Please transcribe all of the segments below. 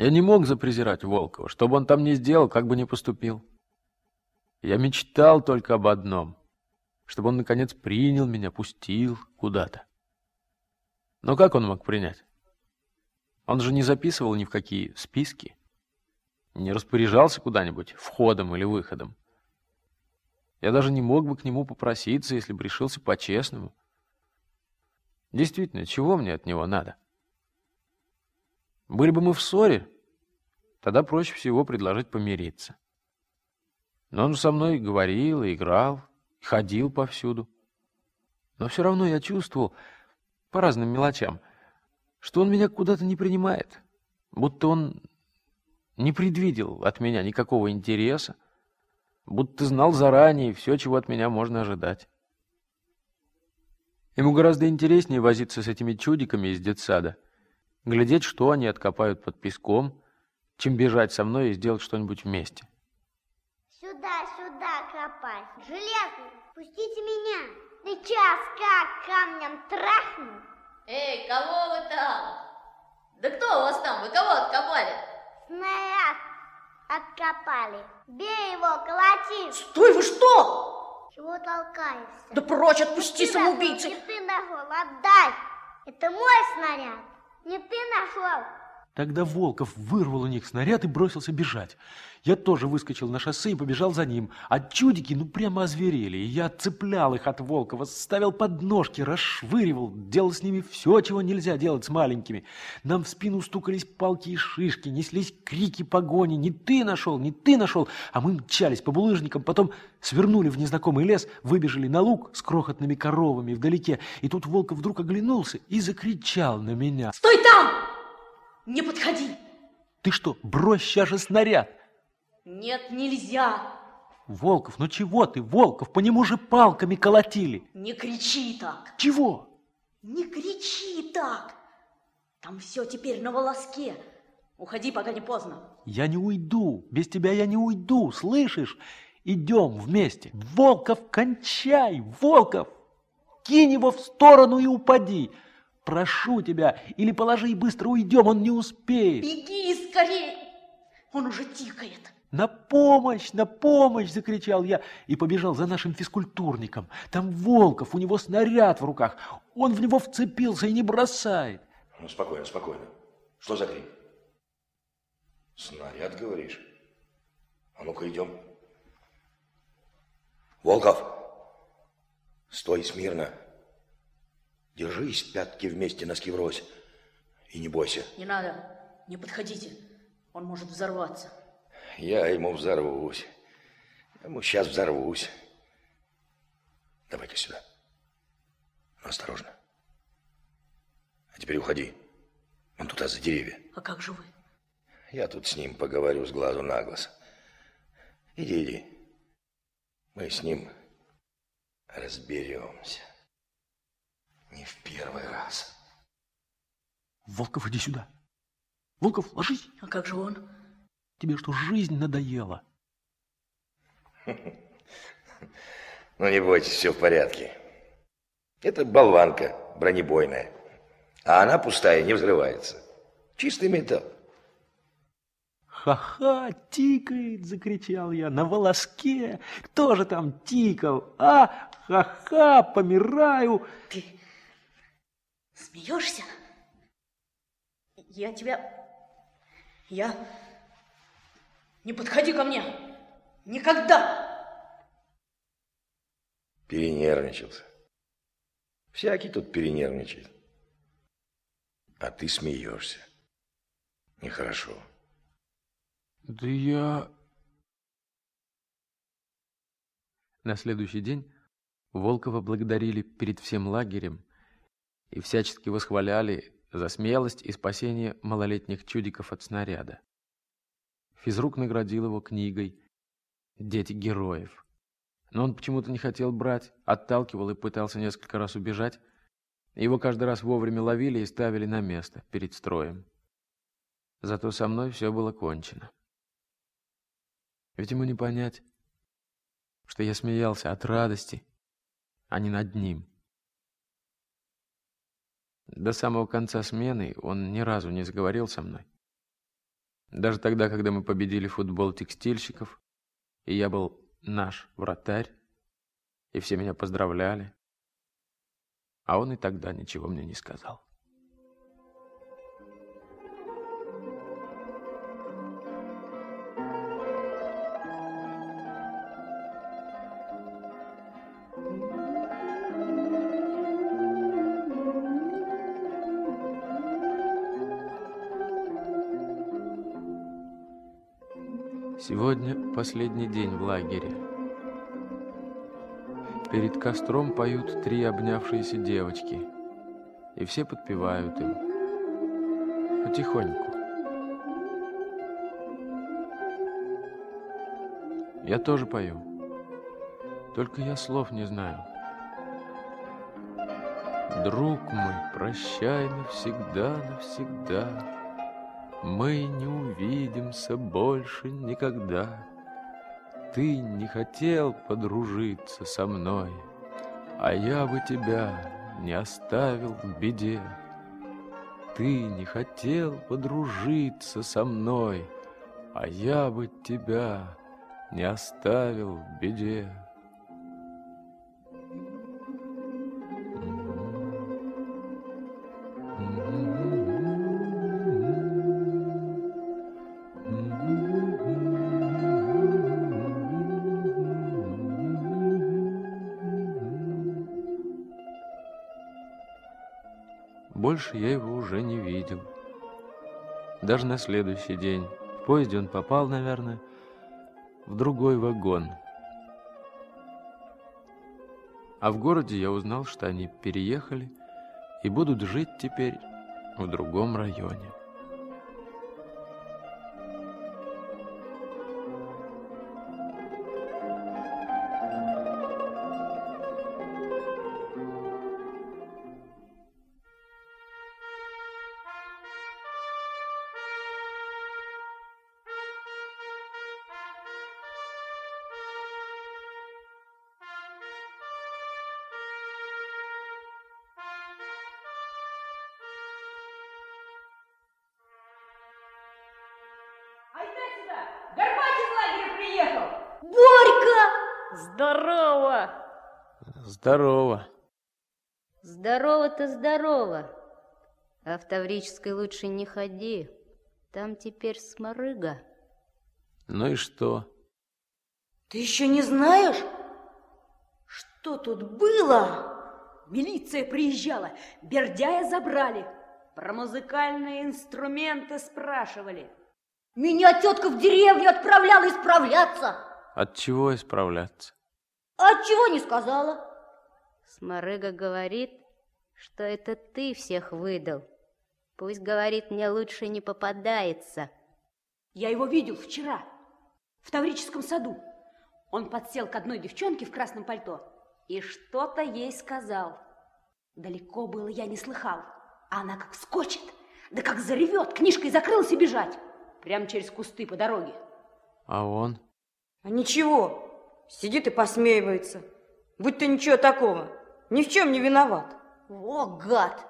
Я не мог запрезирать Волкова, что бы он там ни сделал, как бы ни поступил. Я мечтал только об одном, чтобы он, наконец, принял меня, пустил куда-то. Но как он мог принять? Он же не записывал ни в какие списки, не распоряжался куда-нибудь входом или выходом. Я даже не мог бы к нему попроситься, если бы решился по-честному. Действительно, чего мне от него надо? Были бы мы в ссоре, тогда проще всего предложить помириться. Но он со мной говорил играл, ходил повсюду. Но все равно я чувствовал, по разным мелочам, что он меня куда-то не принимает, будто он не предвидел от меня никакого интереса, будто знал заранее все, чего от меня можно ожидать. Ему гораздо интереснее возиться с этими чудиками из детсада, глядеть, что они откопают под песком, чем бежать со мной и сделать что-нибудь вместе. Сюда, сюда копать. Железный, пустите меня. Сейчас как камнем трахну. Эй, кого вы там? Да кто у вас там? Вы кого откопали? Снаряд откопали. Бей его, колоти. Стой, вы что? Чего толкаешься? Да прочь, отпусти, ты самоубийцы! Ты нашел, отдай. Это мой снаряд. Не ты нашел. Тогда Волков вырвал у них снаряд и бросился бежать. Я тоже выскочил на шоссе и побежал за ним. А чудики ну прямо озверели. Я отцеплял их от Волкова, ставил подножки, расшвыривал, делал с ними все, чего нельзя делать с маленькими. Нам в спину стукались палки и шишки, неслись крики погони. Не ты нашел, не ты нашел. А мы мчались по булыжникам, потом свернули в незнакомый лес, выбежали на луг с крохотными коровами вдалеке. И тут Волков вдруг оглянулся и закричал на меня. Стой там! Не подходи! Ты что, брось сейчас же снаряд! Нет, нельзя! Волков, ну чего ты, Волков? По нему же палками колотили. Не кричи так. Чего? Не кричи так. Там все теперь на волоске. Уходи, пока не поздно. Я не уйду. Без тебя я не уйду, слышишь? Идем вместе. Волков, кончай, Волков! Кинь его в сторону и упади. Прошу тебя, или положи и быстро уйдем, он не успеет. Беги скорее, он уже тикает. «На помощь! На помощь!» – закричал я и побежал за нашим физкультурником. Там Волков, у него снаряд в руках. Он в него вцепился и не бросает. Ну, спокойно, спокойно. Что за крик? Снаряд, говоришь? А ну-ка, идем. Волков! Стой смирно. Держись, пятки вместе, носки врозь. И не бойся. Не надо, не подходите. Он может взорваться. Я ему взорвусь. Ему сейчас взорвусь. Давай-ка сюда. Ну, осторожно. А теперь уходи. Он туда за деревья. А как же вы? Я тут с ним поговорю с глазу на глаз. Иди, иди. Мы с ним разберемся. Не в первый раз. Волков, иди сюда. Волков, ложись. А как же он? Тебе что, жизнь надоела? Ну, не бойтесь, все в порядке. Это болванка бронебойная. А она пустая, не взрывается. Чистый металл. Ха-ха, тикает, закричал я, на волоске. Кто же там тикал? А, ха-ха, помираю. Ты смеешься? Я тебя... Я... Не подходи ко мне! Никогда! Перенервничался. Всякий тут перенервничает. А ты смеешься. Нехорошо. Да я... На следующий день Волкова благодарили перед всем лагерем и всячески восхваляли за смелость и спасение малолетних чудиков от снаряда. Физрук наградил его книгой «Дети героев». Но он почему-то не хотел брать, отталкивал и пытался несколько раз убежать. Его каждый раз вовремя ловили и ставили на место перед строем. Зато со мной все было кончено. Ведь ему не понять, что я смеялся от радости, а не над ним. До самого конца смены он ни разу не заговорил со мной. Даже тогда, когда мы победили футбол текстильщиков, и я был наш вратарь, и все меня поздравляли, а он и тогда ничего мне не сказал. Сегодня последний день в лагере. Перед костром поют три обнявшиеся девочки, и все подпевают им. Потихоньку. Я тоже пою, только я слов не знаю. Друг мой, прощай навсегда, навсегда. Мы не увидимся больше никогда. Ты не хотел подружиться со мной, А я бы тебя не оставил в беде. Ты не хотел подружиться со мной, А я бы тебя не оставил в беде. Больше я его уже не видел. Даже на следующий день. В поезде он попал, наверное, в другой вагон. А в городе я узнал, что они переехали и будут жить теперь в другом районе. Сюда! Горбач из лагеря приехал! Борька! Здорово! Здорово. Здорово-то здорово. А в Таврической лучше не ходи. Там теперь сморыга. Ну и что? Ты еще не знаешь, что тут было? Милиция приезжала, Бердяя забрали. Про музыкальные инструменты спрашивали. Меня тетка в деревню отправляла исправляться. От чего исправляться? А чего не сказала? Сморыга говорит, что это ты всех выдал. Пусть, говорит, мне лучше не попадается. Я его видел вчера в Таврическом саду. Он подсел к одной девчонке в красном пальто и что-то ей сказал. Далеко было я не слыхал, а она как скочит, да как заревет, книжкой закрылась и бежать. Прямо через кусты по дороге. А он? А ничего, сидит и посмеивается. Будь-то ничего такого, ни в чем не виноват. О, гад!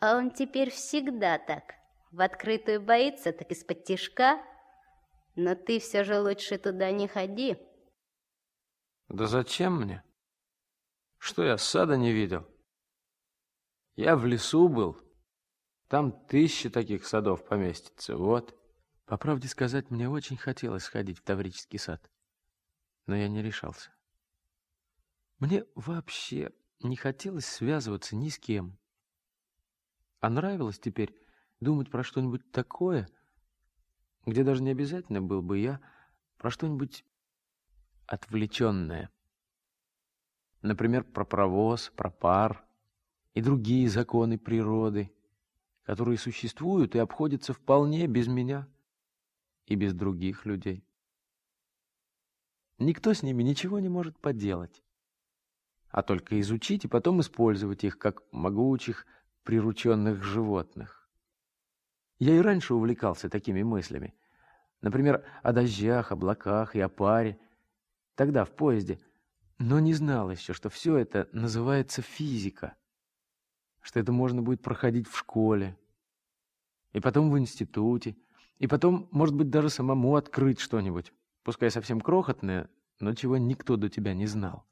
А он теперь всегда так. В открытую боится, так из-под тишка. Но ты все же лучше туда не ходи. Да зачем мне? Что я сада не видел? Я в лесу был. Там тысячи таких садов поместится, вот. По правде сказать, мне очень хотелось сходить в Таврический сад. Но я не решался. Мне вообще не хотелось связываться ни с кем. А нравилось теперь думать про что-нибудь такое, где даже не обязательно был бы я, про что-нибудь отвлеченное. Например, про провоз, про пар и другие законы природы, которые существуют и обходятся вполне без меня и без других людей. Никто с ними ничего не может поделать, а только изучить и потом использовать их как могучих прирученных животных. Я и раньше увлекался такими мыслями. Например, о дождях, облаках и о паре. Тогда в поезде. Но не знал еще, что все это называется физика. Что это можно будет проходить в школе. И потом в институте. И потом, может быть, даже самому открыть что-нибудь, пускай совсем крохотное, но чего никто до тебя не знал.